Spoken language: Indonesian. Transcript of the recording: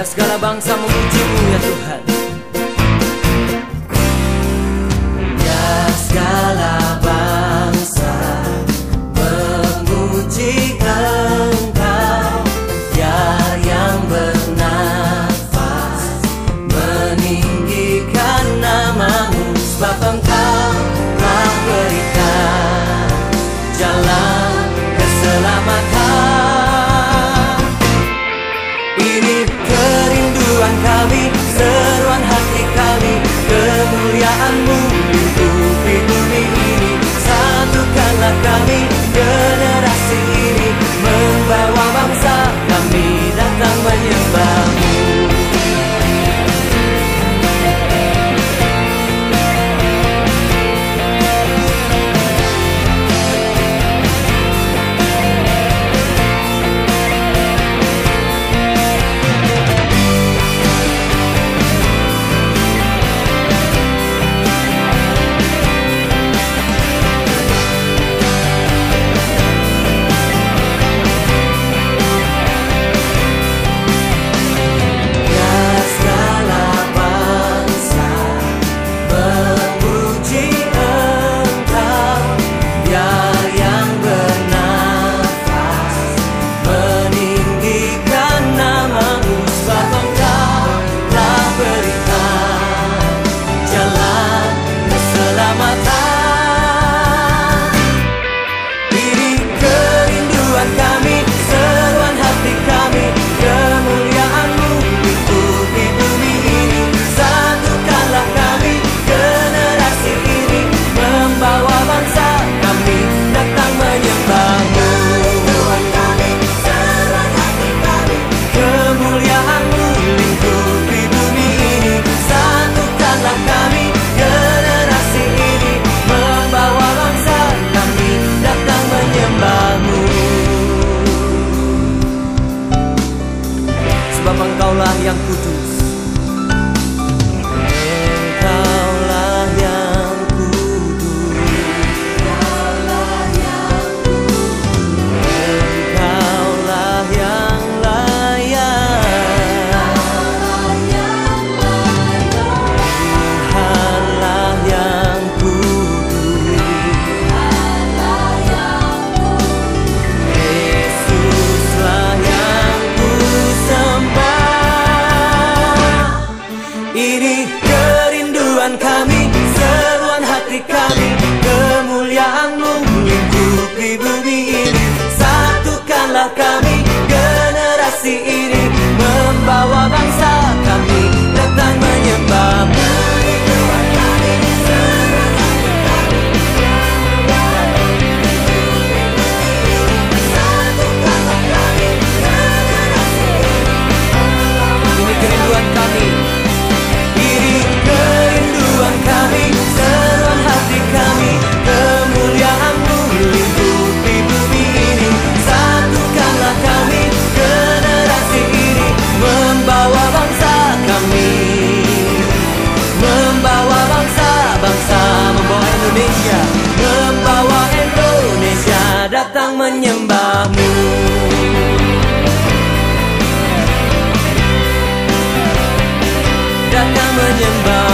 Biar segala bangsa memujimu ya Tuhan. kami yang kudus 慢点吧